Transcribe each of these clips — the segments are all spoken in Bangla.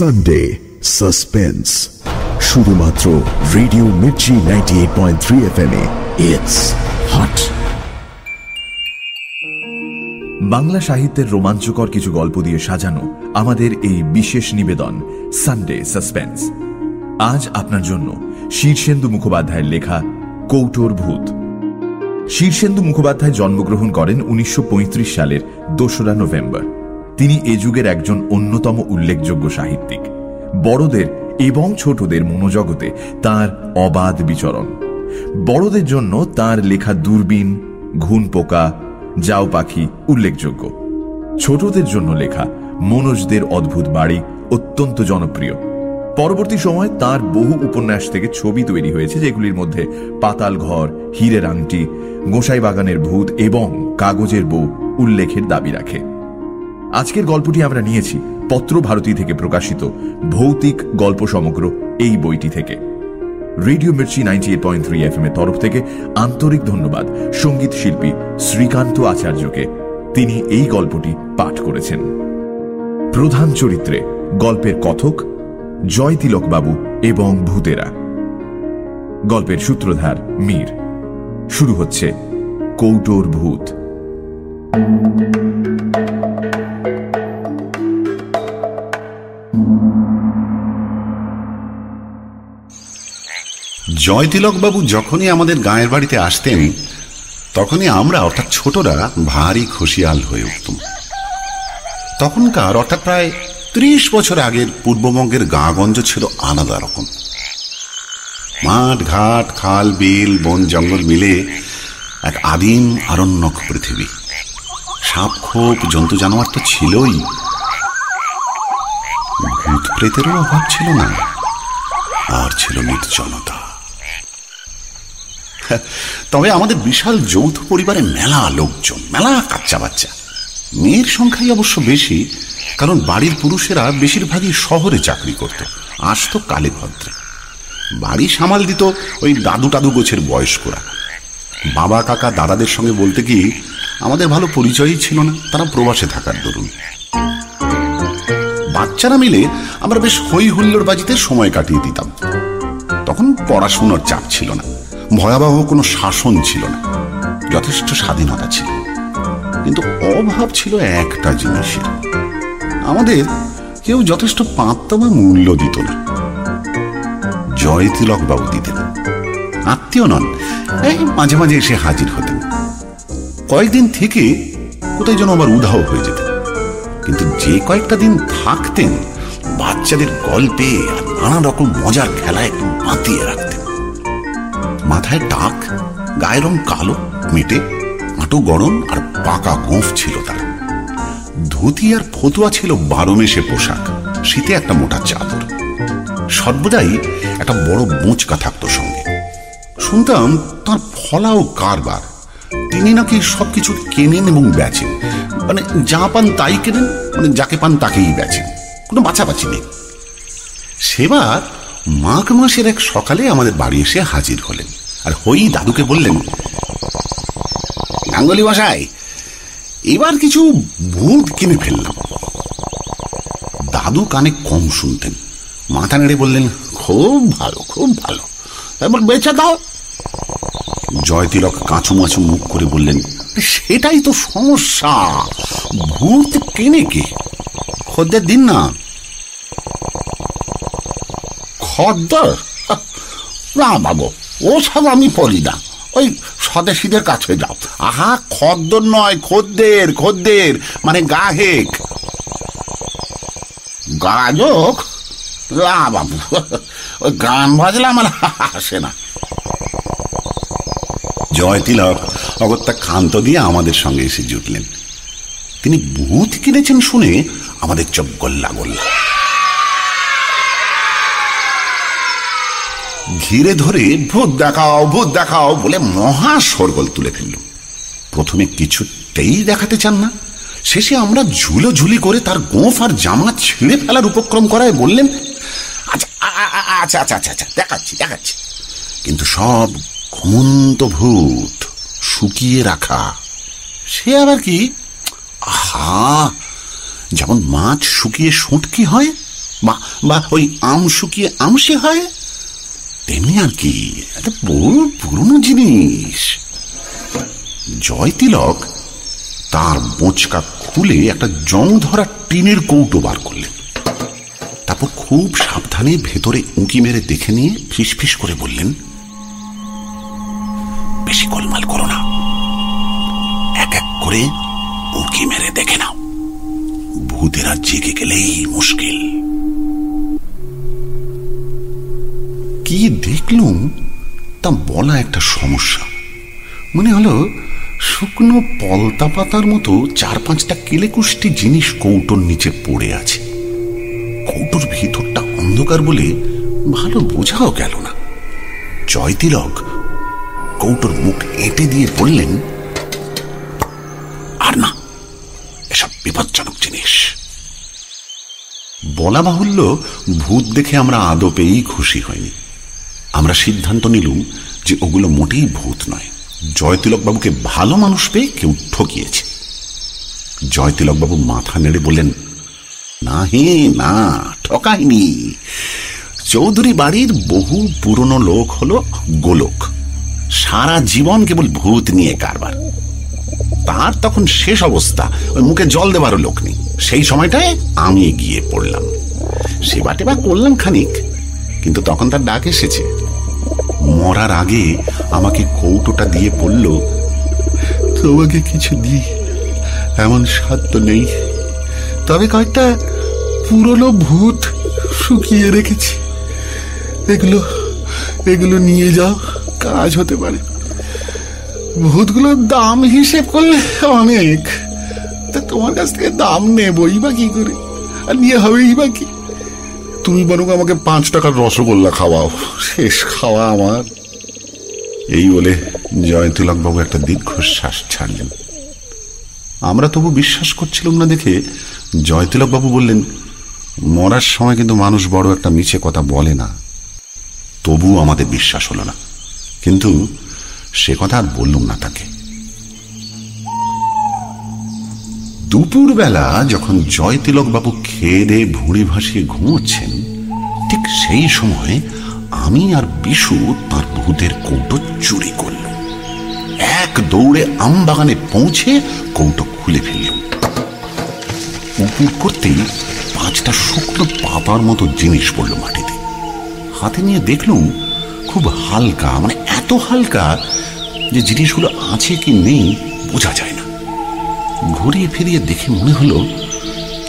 সানডে সাসপেন্স শুধুমাত্র radio Mirchi ninety eight point three F M it's hot Bangla সাহিত্যের রোমাঞ্চকর কিছু গল্প দিয়ে সাজানো আমাদের এই বিশেষ নিবেদন সানডে সাসপেন্স আজ আপনার জন্য শীর্ষেন্দু মুখোপাধ্যায়ের লেখা কৌটোর ভূত। শীর্ষেন্দু মুখোপাধ্যায় জন্মগ্রহণ করেন উনিশশো পঁয়ত্রিশ সালের দোসরা নভেম্বর। তিনি এ যুগের একজন অন্যতম উল্লেখযোগ্য সাহিত্যিক। বড়দের এবং ছোটদের মনোজগতে তার অবাধ বিচরণ। বড়দের জন্য তার লেখা দূরবীন ঘুন পোকা যাও পাখি উল্লেখযোগ্য। ছোটদের জন্য লেখা মনোজদের অদ্ভুত বাড়ি অত্যন্ত জনপ্রিয়। পরবর্তী সময় তার বহু উপন্যাস থেকে ছবি তৈরি হয়েছে, যেগুলির মধ্যে পাতাল ঘর, হীরের আংটি গোসাই বাগানের ভূত এবং কাগজের বউ উল্লেখের দাবি রাখে। আজকের গল্পটি আমরা নিয়েছি পত্র ভারতী থেকে প্রকাশিত ভৌতিক গল্প সমগ্র এই বইটি থেকে। Radio Mirchi ninety eight point three F M এর তরফ থেকে আন্তরিক ধন্যবাদ সংগীত শিল্পী শ্রীকান্ত আচার্যকে। তিনি এই গল্পটি পাঠ করেছেন। প্রধান চরিত্রে গল্পের কথক জয় তিলক বাবু এবং ভূতেরা। গল্পের সূত্রধার মীর। শুরু হচ্ছে কৌটোর ভূত। জয়তিলকবাবু যখনই আমাদের গায়ের বাড়িতে আসতেন, তখনই আমরা, অর্থাৎ ছোটরা, ভারী খুশিয়াল হয়ে উঠতাম। তখনকার, অর্থাৎ প্রায় ত্রিশ বছর আগের পূর্ববঙ্গের গাঁগঞ্জ ছিল আলাদা রকম। মাঠ, ঘাট, খাল, বিল, বন, জঙ্গল মিলে এক আদিম আরণ্যক পৃথিবী। সাপ খোপ জন্তু জানোয়ার তো ছিলই। ভূত প্রেতেরও অভাব ছিল না, আর ছিল নির্জনতা। তবে আমাদের বিশাল যৌথ পরিবারে মেলা লোকজন, মেলা কাচ্চা বাচ্চা মেয়ের সংখ্যাই অবশ্য বেশি, কারণ বাড়ির পুরুষেরা বেশিরভাগই শহরে চাকরি করত, আসতো কালে ভদ্রে। বাড়ি সামাল দিত ওই দাদু টাদু গোছের বয়স্করা। বাবা, কাকা, দাদাদের সঙ্গে বলতে কি, আমাদের ভালো পরিচয়ই ছিল না, তারা প্রবাসে থাকার দরুন। বাচ্চারা মিলে আমরা বেশ হই হুল্লোর বাজিতে সময় কাটিয়ে দিতাম। তখন পড়াশুনোর চাপ ছিল না। ভয়াবহ কোনো শাসন ছিল না। যথেষ্ট স্বাধীনতা ছিল। কিন্তু অভাব ছিল একটা জিনিসের। আমাদের কেউ যথেষ্ট পাত্তা বা মূল্য দিত না। জয় তিলক বাবু দিতেন। আত্মীয় নন। এই মাঝে মাঝে এসে হাজির হতেন। কয়েকদিন থেকে কোথায় যেন আবার উধাও হয়ে যেতেন। কিন্তু যে কয়েকটা দিন থাকতেন, বাচ্চাদের গল্পে আর নানা রকম মজার খেলায় একটু মাতিয়ে রাখতেন। মাথায় টাক গায়ের রং কালো, মেটে, আঁটো গরম আর পাকা গোঁফ ছিল তার। ধুতি আর ফতুয়া ছিল বারো মেশে পোশাক, শীতে একটা মোটা চাদর। সর্বদাই একটা বড় বোঁচকা থাকতো সঙ্গে। শুনতাম তার ফলাও কারবার। তিনি নাকি সবকিছু কেনেন এবং বেচেন। মানে যা পান তাই কেনেন মানে যাকে পান তাকেই বেচেন। কোনো বাছাবাছি নেই। সেবার মাঘ মাসের এক সকালে আমাদের বাড়ি এসে হাজির হলেন। আর হই দাদুকে বললেন, গাঙ্গুলি মশাই, এবার কিছু ভূত কিনে ফেললাম। দাদু কানে কম শুনতেন। মাথা নেড়ে বললেন, খুব ভালো খুব ভালো। এবার বেচে দাও। জয়তিলক কাঁচু মাছু মুখ করে বললেন, সেটাই তো সমস্যা। ভূত কেনে কে? খদ্দের দিন না? খদ্দের? না বাবু ও সব আমি পড়ি না। ওই স্বদেশীদের কাছে যাও। আহা, খদ্দর নয়, খদ্দের খদ্দের মানে গাহেক। গাজক? না বাবু, ওই গান বাজলে আমার আসে না। জয় তিলক, অগত্যা ক্ষান্ত দিয়ে আমাদের সঙ্গে এসে জুটলেন। তিনি ভূত কিনেছেন শুনে আমাদের চোখ গোল্লা গোল্লা ঘিরে ধরে ভূত দেখাও ভূত দেখাও বলে মহা সরগোল তুলে ফেলল। প্রথমে কিছুতেই দেখাতে চান না। শেষে আমরা ঝুলো ঝুলি করে তার গোঁফ আর জামা ছিঁড়ে ফেলার উপক্রম করায় বললেন আচ্ছা আচ্ছা আচ্ছা আচ্ছা আচ্ছা দেখাচ্ছি দেখাচ্ছি। কিন্তু সব ঘুমন্ত ভূত শুকিয়ে রাখা। সে আবার কি? আহা! যেমন মাছ শুকিয়ে শুটকি হয়, বা ওই আম শুকিয়ে আমসে হয় তেমনি আর কি? একটা বড় পুরনো জিনিস। জয় তিলক তার বোঁচকা খুলে একটা জং ধরা টিনের কৌটো বার করলেন। তারপর খুব সাবধানে ভেতরে উঁকি মেরে দেখে নিয়ে ফিস করে বললেন, বেশি গোলমাল করো না। এক এক করে উঁকি মেরে দেখে নাও। ভূতেরা জেগে গেলেই মুশকিল। কি দেখলুম তা বলা একটা সমস্যা। মনে হলো শুকনো পলতা পাতার মতো চার পাঁচটা কেলেকুষ্টি জিনিস কৌটোর নিচে পড়ে আছে। কৌটোর ভিতরটা অন্ধকার বলে ভালো বোঝাও গেল না। জয়তিলক কৌটোর মুখ এঁটে দিয়ে বললেন, আর না, এসব বিপজ্জনক জিনিস। বলা বাহুল্য ভূত দেখে আমরা আদপেই খুশি হয়নি আমরা সিদ্ধান্ত নিলুম যে ওগুলো মোটেই ভূত নয়। জয়তিলক বাবুকে ভালো মানুষ পেয়ে কেউ ঠকিয়েছে। জয়তিলক বাবু মাথা নেড়ে বললেন না হে না, ঠকাইনি। চৌধুরী বাড়ির বহু পুরনো লোক হলো গোলক। সারা জীবন কেবল ভূত নিয়ে কারবার। তার তখন শেষ অবস্থা, ওই মুখে জল দেবারও লোক নেই। সেই সময়টায় আমি গিয়ে পড়লাম। সেবা টেবা করলাম খানিক, কিন্তু তখন তার ডাক এসেছে। মরার আগে আমাকে কৌটোটা দিয়ে বলল, তোমাকে কিছু দিই, এমন তো নেই। তবে কয়েকটা পুরনো ভূত শুকিয়ে রেখেছি। এগুলো এগুলো নিয়ে যাও, কাজ হতে পারে। ভূতগুলোর দাম হিসেব করলে অনেক। তা তোমার কাছ থেকে দাম নেবই বা কি করে? আর নিয়ে হবেই বা কি? তুমি বরং আমাকে পাঁচ টাকার রসগোল্লা খাওয়াও। শেষ খাওয়া আমার। এই বলে জয়তিলক বাবু একটা দীর্ঘশ্বাস ছাড়লেন। আমরা তবু বিশ্বাস করছিলাম না দেখে জয়তিলক বাবু বললেন, মরার সময় কিন্তু মানুষ বড় একটা মিছে কথা বলে না। তবু আমাদের বিশ্বাস হলো না। কিন্তু সে কথা আর বললুম না তাকে। দুপুরবেলা যখন জয়তিলক বাবু খেয়ে দিয়ে ভুঁড়ি ভাসিয়ে ঘুমোচ্ছেন, ঠিক সেই সময় আমি আর বিশু তার ভূতের কৌটো চুরি করল এক দৌড়ে আম বাগানে পৌঁছে কৌটো খুলে ফেলল উপুর করতেই পাঁচটা শুকনো পাতার মতো জিনিস পড়ল মাটিতে। হাতে নিয়ে দেখলুম খুব হালকা মানে এত হালকা যে জিনিসগুলো আছে কি নেই বোঝা যায় ঘুরিয়ে ফিরিয়ে দেখে মনে হলো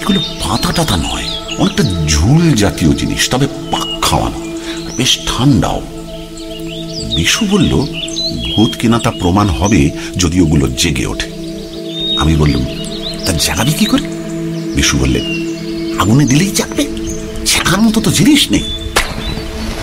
এগুলো পাতা টাতা নয়, অনেকটা ঝুল জাতীয় জিনিস, তবে পাক খাওয়ানো, বেশ ঠান্ডাও। বিশু বলল, ভূত কিনা তা প্রমাণ হবে যদি ওগুলো জেগে ওঠে। আমি বললাম, তা জাগাবি কি করে? বিশু বললেন, আগুনে দিলেই চাকবে শেখার মতো তো জিনিস নেই।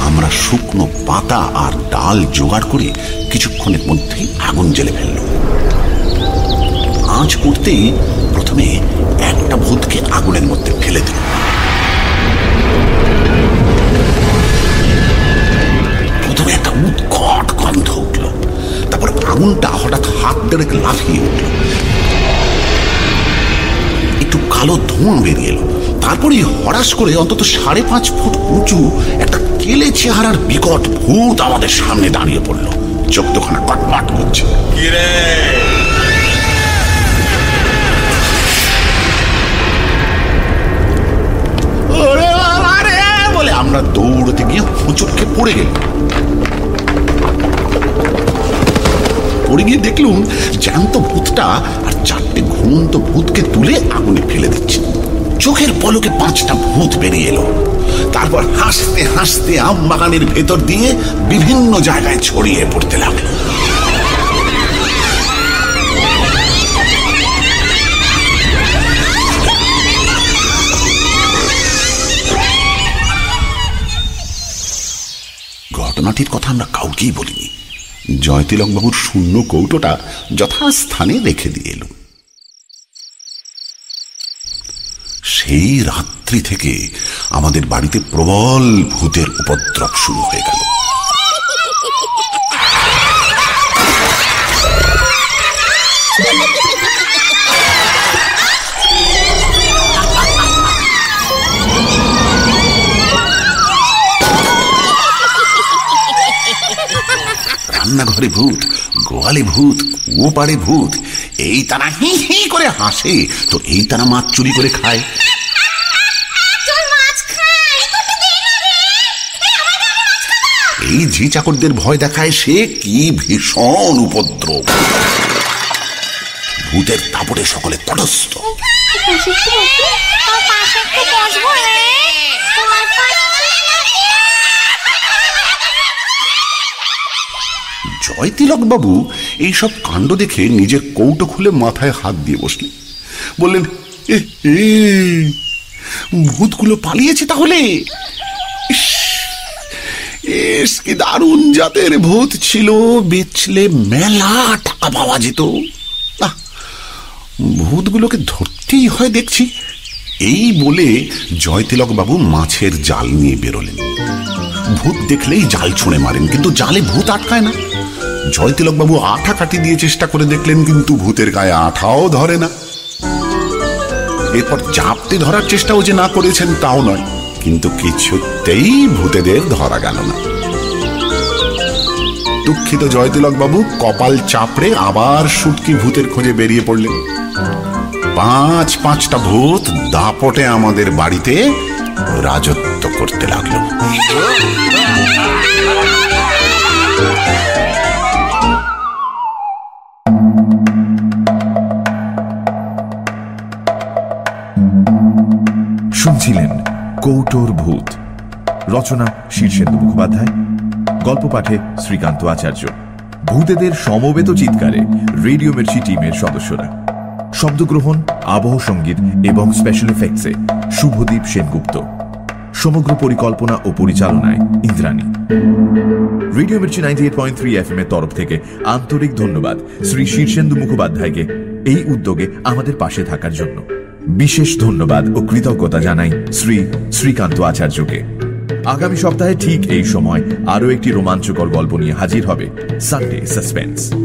আমরা শুকনো পাতা আর ডাল জোগাড় করে কিছুক্ষণের মধ্যেই আগুন জ্বেলে ফেলল আঁচ করতেই প্রথমে একটা ভূতকে আগুনের মধ্যে ফেলে দিল। প্রথমে একটা উৎকট গন্ধ উঠল। তারপর আগুনটা হঠাৎ হাত দেড়েক লাফিয়ে উঠল। একটু কালো ধোঁয়া বেরিয়ে এলো। তারপরে হরাস করে অন্তত সাড়ে পাঁচ ফুট উঁচু একটা কেলে চেহারার বিকট ভূত আমাদের সামনে দাঁড়িয়ে পড়ল। চোখ দোখানা কটমাট করছে। আমরা দৌড়তে গিয়ে হোঁচটকে পড়ে গেল। পড়ে গিয়ে দেখলুম জ্যান্ত ভূতটা আর চারটে ঘুমন্ত ভূতকে তুলে আগুনে ফেলে দিচ্ছে। চোখের পলকে পাঁচটা ভূত বেরিয়ে এলো। তারপর হাসতে হাসতে আম বাগানের ভেতর দিয়ে বিভিন্ন জায়গায় ছড়িয়ে পড়তে লাগল। ঘটনাটির কথা আমরা কাউকেই বলিনি। জয়তিলক বাবুর শূন্য কৌটোটা যথাস্থানে রেখে দিয়ে এলো। সেই রাত্রি থেকে আমাদের বাড়িতে প্রবল ভূতের উপদ্রব শুরু হয়ে গেল। রান্নাঘরে ভূত গোয়ালে ভূত ও পারে ভূত এই তারা হি হি করে হাসে। তো এই তারা মাছ চুরি করে খায়। এই ঝি চাকরদের ভয় দেখায় সে কি ভীষণ উপদ্রব। ভূতের তাপড়ে সকলে তটস্থ পাশে একটু বসবো তোর পাশে একটু বসবো রে তোমার জয়তিলক বাবু এইসব কাণ্ড দেখে নিজের কৌটো খুলে মাথায় হাত দিয়ে বসলেন। বললেন "এ, এ, ভূতগুলো পালিয়েছে তাহলে? কি দারুণ জাতের ভূত ছিল বেচলে মেলা টাকা পাওয়া যেত। ভূতগুলোকে ধরতেই হয় দেখছি। এই বলে জয়তিলক বাবু মাছের জাল নিয়ে বেরোলেন। ভূত দেখলেই জাল ছুঁড়ে মারেন, কিন্তু জালে ভূত আটকায় না। জয়তিলক বাবু আঠা কাটি দিয়ে চেষ্টা করে দেখলেন, কিন্তু ভূতের গায়ে আঠাও ধরে না। এরপর চাপতে ধরার চেষ্টাও যে না করেছেন তাও নয়, কিন্তু কিছুতেই ভূতেদের ধরা গেল না। দুঃখিত জয়তিলক বাবু কপাল চাপড়ে আবার সুটকি ভূতের খোঁজে বেরিয়ে পড়লেন। পাঁচ পাঁচটা ভূত দাপটে আমাদের বাড়িতে রাজত্ব করতে লাগল। শুনছিলেন কৌটোর ভূত। রচনা শীর্ষেন্দু মুখোপাধ্যায়। গল্প পাঠে শ্রীকান্ত আচার্য। ভূতেদের সমবেত চিৎকারে রেডিও মির্চি টিমের সদস্যরা। শব্দগ্রহণ, আবহ সংগীত এবং স্পেশাল এফেক্টসে শুভদীপ সেনগুপ্ত। সমগ্র পরিকল্পনা ও পরিচালনায় Indrani. Radio Mirchi ninety eight point three এর তরফ থেকে আন্তরিক ধন্যবাদ শ্রী শীর্ষেন্দু মুখোপাধ্যায়কে এই উদ্যোগে আমাদের পাশে থাকার জন্য। বিশেষ ধন্যবাদ ও কৃতজ্ঞতা জানাই শ্রী শ্রীকান্ত আচার্যকে। আগামী সপ্তাহে ঠিক এই সময় আরও একটি রোমাঞ্চকর গল্প নিয়ে হাজির হবে সানডে সাসপেন্স